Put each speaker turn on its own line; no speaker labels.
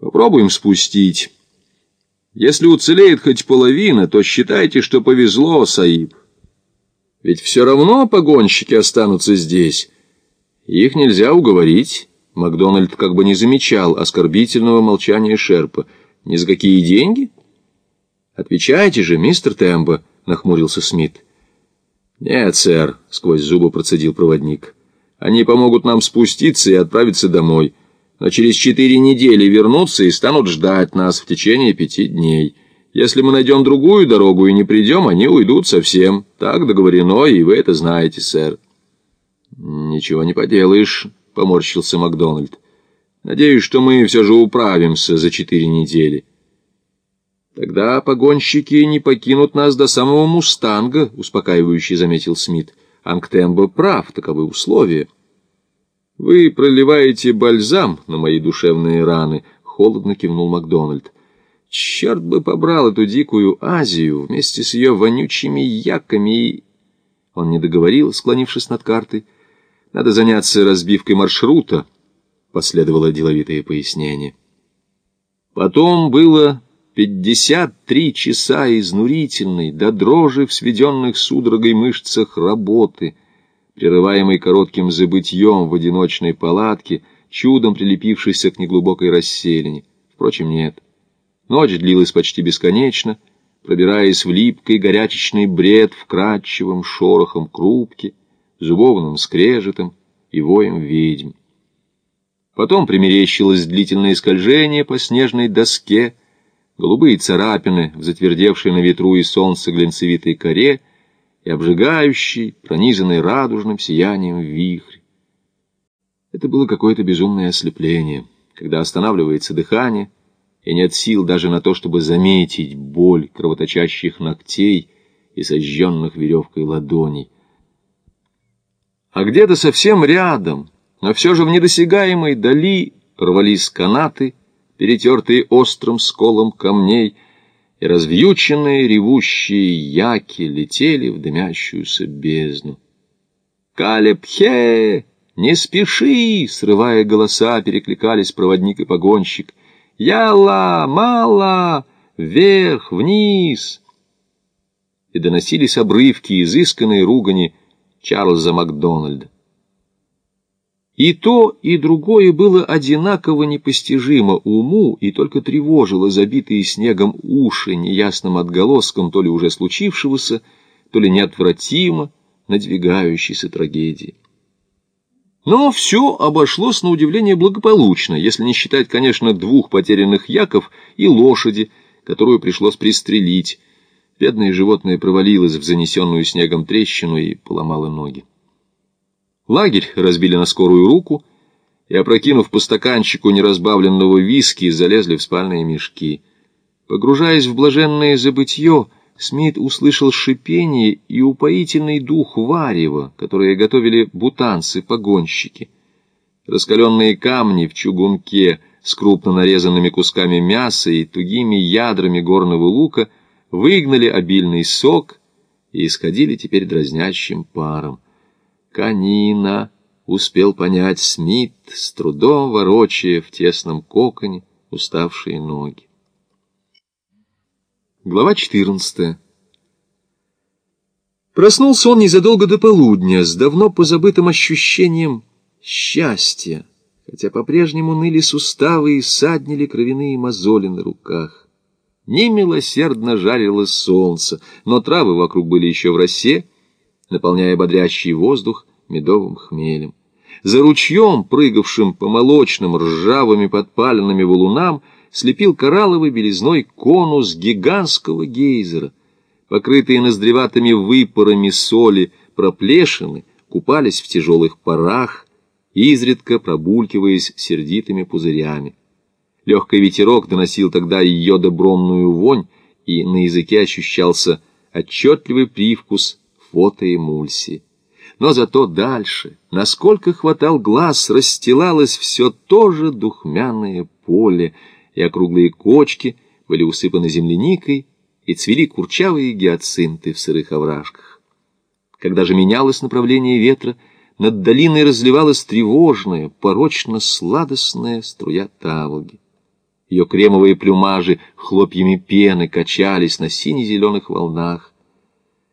Попробуем спустить. Если уцелеет хоть половина, то считайте, что повезло, Саиб. Ведь все равно погонщики останутся здесь. Их нельзя уговорить. Макдональд как бы не замечал оскорбительного молчания Шерпа. Ни за какие деньги? Отвечайте же, мистер Тембо, нахмурился Смит. Нет, сэр, сквозь зубы процедил проводник. Они помогут нам спуститься и отправиться домой но через четыре недели вернутся и станут ждать нас в течение пяти дней. Если мы найдем другую дорогу и не придем, они уйдут совсем. Так договорено, и вы это знаете, сэр». «Ничего не поделаешь», — поморщился Макдональд. «Надеюсь, что мы все же управимся за четыре недели». «Тогда погонщики не покинут нас до самого «Мустанга», — успокаивающе заметил Смит. «Анктембо прав, таковы условия». «Вы проливаете бальзам на мои душевные раны», — холодно кивнул Макдональд. «Черт бы побрал эту дикую Азию вместе с ее вонючими яками и...» Он не договорил, склонившись над картой. «Надо заняться разбивкой маршрута», — последовало деловитое пояснение. Потом было пятьдесят три часа изнурительной, до дрожи в сведенных судорогой мышцах работы — прерываемый коротким забытьем в одиночной палатке, чудом прилепившейся к неглубокой расселине. Впрочем, нет. Ночь длилась почти бесконечно, пробираясь в липкий горячечный бред вкрадчивым шорохом крупки, зубовным скрежетом и воем ведьм. Потом примерещилось длительное скольжение по снежной доске, голубые царапины в затвердевшей на ветру и солнце глинцевитой коре — и обжигающий, пронизанный радужным сиянием вихрь. Это было какое-то безумное ослепление, когда останавливается дыхание, и нет сил даже на то, чтобы заметить боль кровоточащих ногтей и сожженных веревкой ладоней. А где-то совсем рядом, но все же в недосягаемой дали, рвались канаты, перетертые острым сколом камней — развьюченные ревущие яки летели в дымящуюся бездну. «Калепхе! Не спеши!» — срывая голоса, перекликались проводник и погонщик. «Яла! Мало! Вверх! Вниз!» И доносились обрывки изысканной ругани Чарльза Макдональда. И то, и другое было одинаково непостижимо уму и только тревожило забитые снегом уши неясным отголоском то ли уже случившегося, то ли неотвратимо надвигающейся трагедии. Но все обошлось на удивление благополучно, если не считать, конечно, двух потерянных яков и лошади, которую пришлось пристрелить. Бедное животное провалилось в занесенную снегом трещину и поломало ноги. Лагерь разбили на скорую руку и, опрокинув по стаканчику неразбавленного виски, залезли в спальные мешки. Погружаясь в блаженное забытье, Смит услышал шипение и упоительный дух варева, которое готовили бутанцы-погонщики. Раскаленные камни в чугунке с крупно нарезанными кусками мяса и тугими ядрами горного лука выгнали обильный сок и исходили теперь дразнящим паром. Канина, успел понять Смит, с трудом ворочая в тесном коконе уставшие ноги. Глава 14 Проснулся он незадолго до полудня с давно позабытым ощущением счастья, хотя по-прежнему ныли суставы и саднили кровяные мозоли на руках. Немилосердно жарило солнце, но травы вокруг были еще в росе, наполняя бодрящий воздух медовым хмелем. За ручьем, прыгавшим по молочным ржавыми подпаленными валунам, слепил коралловый белизной конус гигантского гейзера. Покрытые ноздреватыми выпорами соли проплешины купались в тяжелых парах, изредка пробулькиваясь сердитыми пузырями. Легкий ветерок доносил тогда ее добромную вонь, и на языке ощущался отчетливый привкус фотоэмульсии. Но зато дальше, насколько хватал глаз, расстилалось все то же духмяное поле, и округлые кочки были усыпаны земляникой, и цвели курчавые гиацинты в сырых овражках. Когда же менялось направление ветра, над долиной разливалась тревожная, порочно-сладостная струя таволги. Ее кремовые плюмажи хлопьями пены качались на сине-зеленых волнах.